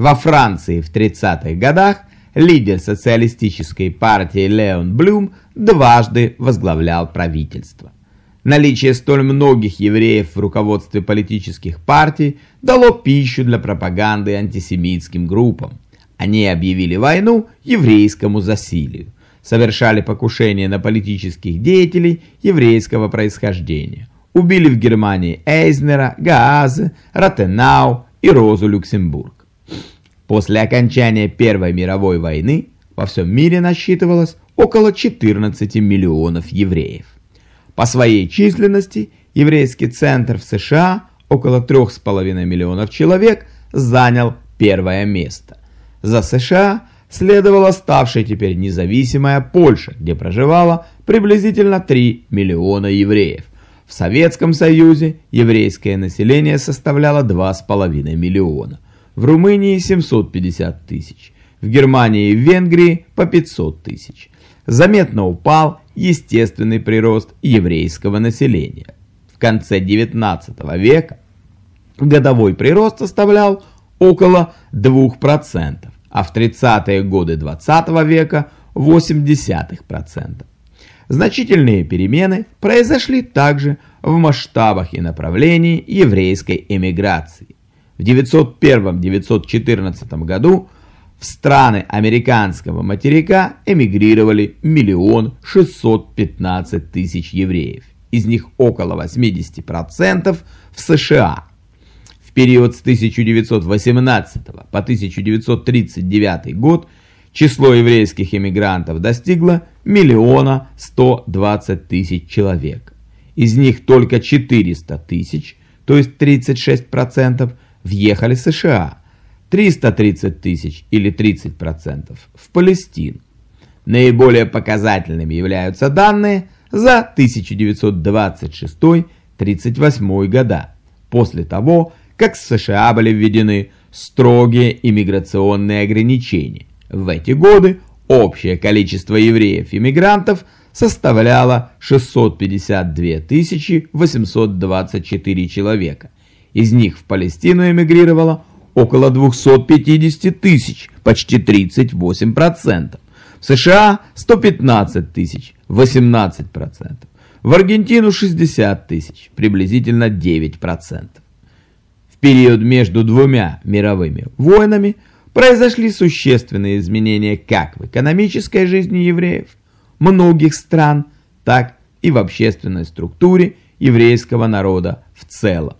Во Франции в 30-х годах лидер социалистической партии Леон Блюм дважды возглавлял правительство. Наличие столь многих евреев в руководстве политических партий дало пищу для пропаганды антисемитским группам. Они объявили войну еврейскому засилию, совершали покушения на политических деятелей еврейского происхождения, убили в Германии Эйзнера, Гаазе, Ротенау и Розу Люксембург. После окончания Первой мировой войны во всем мире насчитывалось около 14 миллионов евреев. По своей численности еврейский центр в США, около 3,5 миллионов человек, занял первое место. За США следовала ставшая теперь независимая Польша, где проживало приблизительно 3 миллиона евреев. В Советском Союзе еврейское население составляло 2,5 миллиона в Румынии 750 тысяч, в Германии и Венгрии по 500 тысяч. Заметно упал естественный прирост еврейского населения. В конце 19 века годовой прирост составлял около 2%, а в 30-е годы 20 века 0,8%. Значительные перемены произошли также в масштабах и направлении еврейской эмиграции. В 901-914 году в страны американского материка эмигрировали миллион 615 тысяч евреев, из них около 80% в США. В период с 1918 по 1939 год число еврейских эмигрантов достигло миллиона 120 тысяч человек. Из них только 400 тысяч, то есть 36%, въехали в США, 330 тысяч или 30% в Палестину. Наиболее показательными являются данные за 1926-38 года, после того, как в США были введены строгие иммиграционные ограничения. В эти годы общее количество евреев-иммигрантов составляло 652 824 человека, из них в Палестину эмигрировало около 250 тысяч, почти 38%. В США 115 тысяч, 18%. В Аргентину 60 тысяч, приблизительно 9%. В период между двумя мировыми войнами произошли существенные изменения как в экономической жизни евреев многих стран, так и в общественной структуре еврейского народа в целом.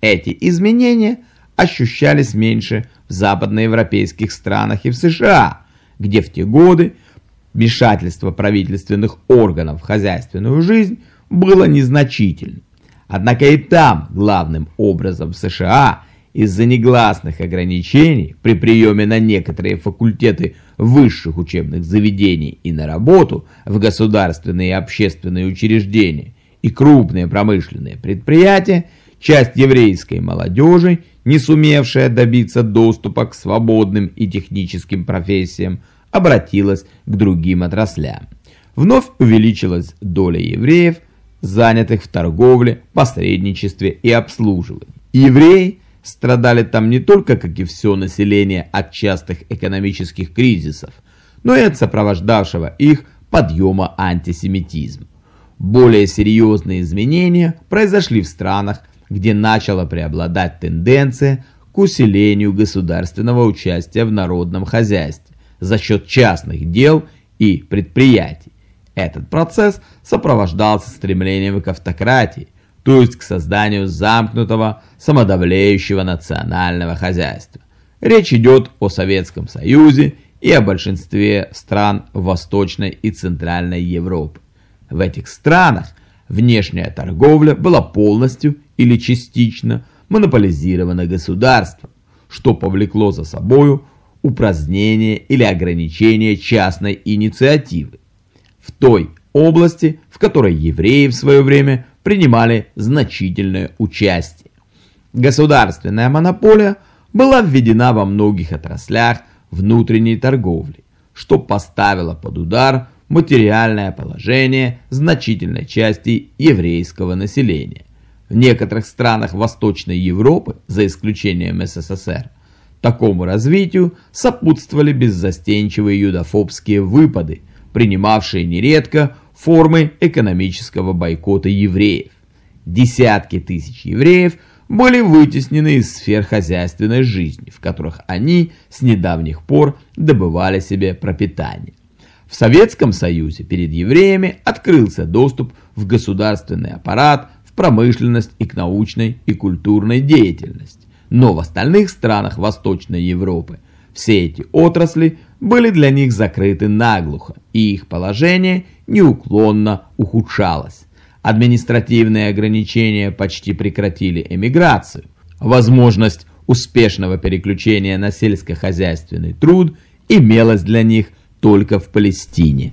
Эти изменения ощущались меньше в западноевропейских странах и в США, где в те годы вмешательство правительственных органов в хозяйственную жизнь было незначительным. Однако и там, главным образом в США, из-за негласных ограничений при приеме на некоторые факультеты высших учебных заведений и на работу в государственные и общественные учреждения и крупные промышленные предприятия, часть еврейской молодежи, не сумевшая добиться доступа к свободным и техническим профессиям, обратилась к другим отраслям. Вновь увеличилась доля евреев, занятых в торговле, посредничестве и обслуживании. Евреи страдали там не только, как и все население, от частых экономических кризисов, но и от сопровождавшего их подъема антисемитизма. Более серьезные изменения произошли в странах, где начала преобладать тенденция к усилению государственного участия в народном хозяйстве за счет частных дел и предприятий. Этот процесс сопровождался стремлением к автократии, то есть к созданию замкнутого, самодавлеющего национального хозяйства. Речь идет о Советском Союзе и о большинстве стран Восточной и Центральной Европы. В этих странах внешняя торговля была полностью или частично монополизирована государством, что повлекло за собою упразднение или ограничение частной инициативы в той области, в которой евреи в свое время принимали значительное участие. Государственная монополия была введена во многих отраслях внутренней торговли, что поставило под удар материальное положение значительной части еврейского населения. В некоторых странах Восточной Европы, за исключением СССР, Такому развитию сопутствовали беззастенчивые юдофобские выпады, принимавшие нередко формы экономического бойкота евреев. Десятки тысяч евреев были вытеснены из сфер хозяйственной жизни, в которых они с недавних пор добывали себе пропитание. В Советском Союзе перед евреями открылся доступ в государственный аппарат, промышленность и к научной и культурной деятельности. Но в остальных странах Восточной Европы все эти отрасли были для них закрыты наглухо, и их положение неуклонно ухудшалось. Административные ограничения почти прекратили эмиграцию. Возможность успешного переключения на сельскохозяйственный труд имелась для них только в Палестине.